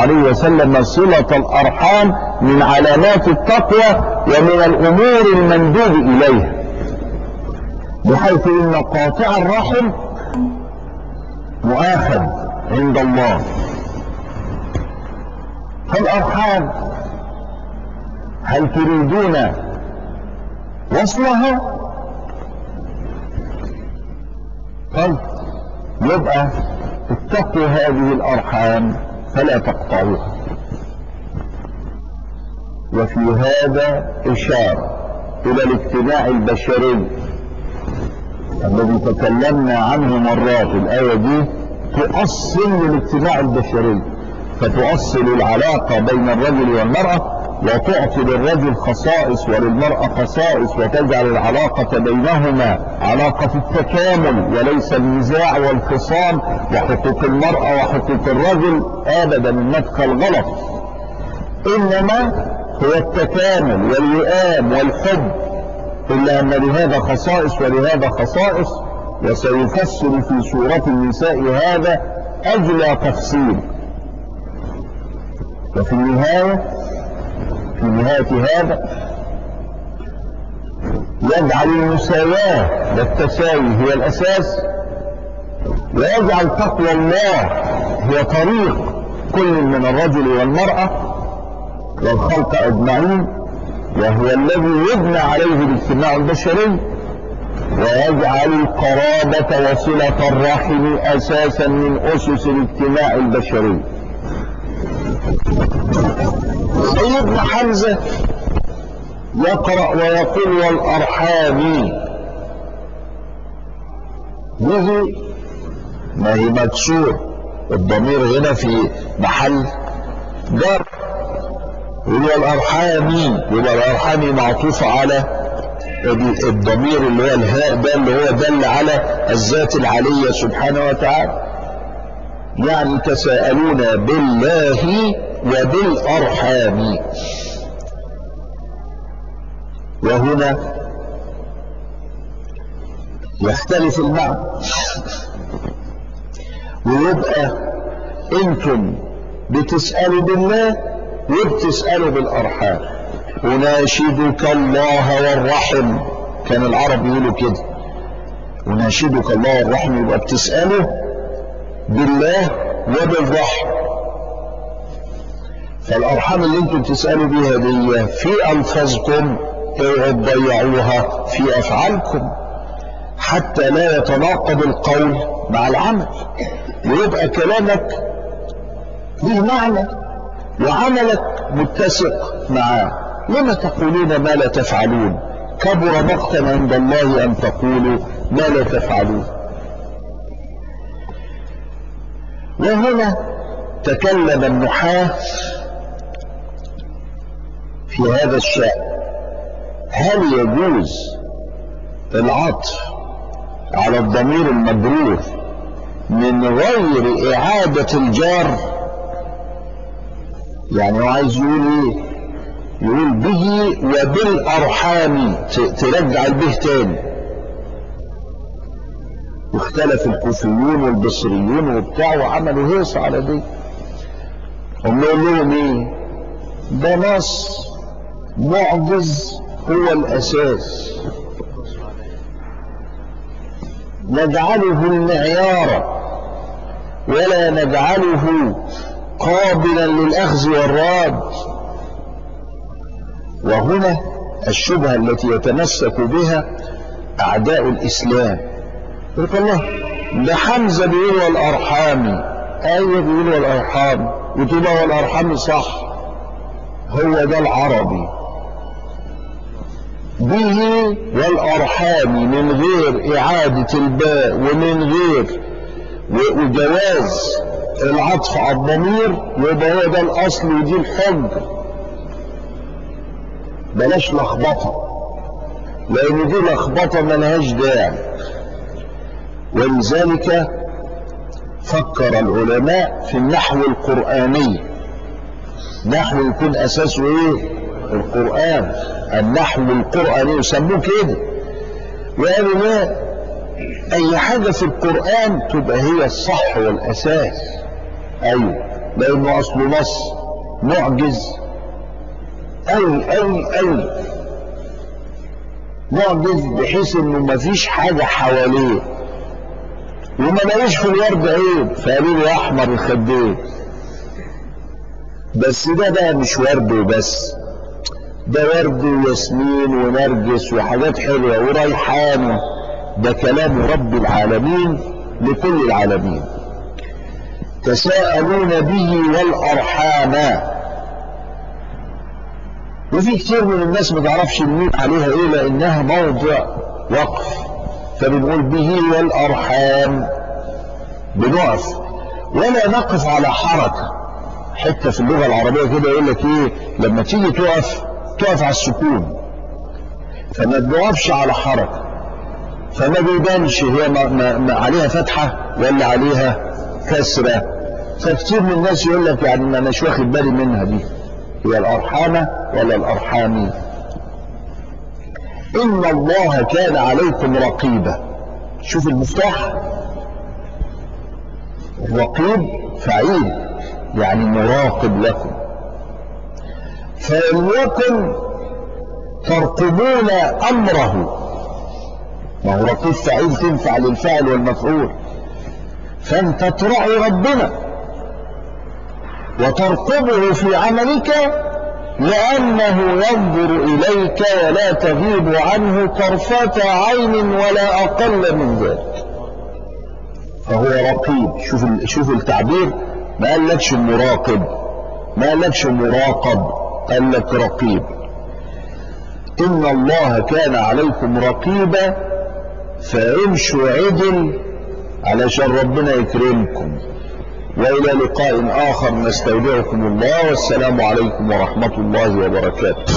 عليه وسلم صلة الأرحام من علامات التقوى ومن الأمور المندوب إليها. بحيث إن قاطع الرحم مؤاخذ عند الله. فالأرحام هل تريدون وصلها؟ طيب يبقى اتقوا هذه الأرحام. فلا تقطعوها. وفي هذا إشارة إلى الاجتماع البشري الذي تكلمنا عنه مرات الآية دي تؤصل للاجتماع البشري فتؤصل العلاقة بين الرجل والمرأة وتعطي للرجل خصائص وللمرأة خصائص وتجعل العلاقة بينهما علاقة التكامل وليس النزاع والخصام وحقوق المرأة وحقوق الرجل أبدا المدخل غلط إنما هو التكامل والوئام والحب. إلا أن لهذا خصائص ولهذا خصائص وسيفسر في سورة النساء هذا أجلى تفصيل. وفي النهاية في نهاية هذا يجعل المساواة والتساوي هي الأساس ويجعل تقوى الله هي طريق كل من الرجل والمرأة والخلق أجمعين وهو الذي يبنى عليه الاجتماع البشري ويجعل القرابة وصلة الرحم أساسا من أسس الاجتماع البشري. سيدنا حمزة يقرأ ويقول والأرحام. به ما هي مكسور الضمير هنا في محل جر. يقول والأرحام يبقى الأرحام معطوف على الضمير اللي هو الهاء ده اللي هو دل على الذات العلية سبحانه وتعالى. يعني تساءلون بالله وبالأرحام. وهنا يختلف المعنى. ويبقى إنتم بتسألوا بالله وبتسألوا بالأرحام. أناشدك الله والرحم. كان العرب يقولوا كده. أناشدك الله والرحم يبقى بتسأله بالله وبالرحم. فالأرحام اللي أنتم تسألوا بيها دي في ألفاظكم اوعوا تضيعوها في أفعالكم حتى لا يتناقض القول مع العمل ويبقى كلامك له معنى وعملك متسق معاه لما تقولون ما لا تفعلون كبر مقتا عند الله أن تقولوا ما لا تفعلون. وهنا تكلم النحاة في هذا الشأن. هل يجوز العطف على الضمير المجرور من غير إعادة الجار؟ يعني هو عايز يقول إيه؟ يقول به وبالأرحام ترجع البه تاني. واختلف الكوفيون والبصريون وبتاع وعملوا هيص على دي. هم يقول لهم إيه؟ ده نص. معجز هو الأساس. نجعله المعيار ولا نجعله قابلا للأخذ والراد وهنا الشبهة التي يتمسك بها أعداء الإسلام. يقول الله ده حمزة بيقول والأرحام. أيوة بيقول والأرحام؟ وتبقى والأرحام صح. هو ده العربي. به والأرحام من غير إعادة الباء ومن غير وجواز العطف على الضمير يبقى هو ده الأصل ودي الحجة بلاش لخبطة لأن دي لخبطة ملهاش داعي. ولذلك فكر العلماء في النحو القرآني. نحو يكون أساسه إيه؟ القرآن. النحو القرآني يسموه كده وقالوا لا أي حاجة في القرآن تبقى هي الصح والأساس. أيوه لأنه أصله نص معجز. أوي أوي أوي معجز بحيث إنه مفيش حاجة حواليه. وما لاقيش في الورد عيب فقالوا له أحمر الخدين. بس ده بقى مش ورد وبس. ده ورد وياسمين ونرجس وحاجات حلوة وريحان. ده كلام رب العالمين لكل العالمين. تساءلون به والأرحام. وفي كتير من الناس ما تعرفش الميم عليها إيه لأنها موضع وقف. فبنقول به والأرحام. بنقف. ولا نقف على حركة. حتة في اللغة العربية كده يقول لك إيه لما تيجي تقف تقف على السكون. فما بنقفش على حركة. فما بيبانش هي ما ما ما عليها فتحة ولا عليها كسرة. فكتير من الناس يقول لك يعني ما مش واخد بالي منها دي. هي الأرحام ولا الأرحام؟ إن الله كان عليكم رقيبا. شوف المفتاح. الرقيب فعيل يعني مراقب لكم. فإن يكن ترقبون أمره. ما هو رقيب فعيل تنفع للفاعل والمفعول. فأنت تراعي ربنا وترقبه في عملك لأنه ينظر إليك ولا تغيب عنه طرفة عين ولا أقل من ذلك. فهو رقيب. شوف شوف التعبير. ما قالكش مراقب. ما قالكش مراقب. قال لك رقيب. إن الله كان عليكم رقيبا فامشوا عدل علشان ربنا يكرمكم. وإلى لقاء آخر نستودعكم الله والسلام عليكم ورحمة الله وبركاته.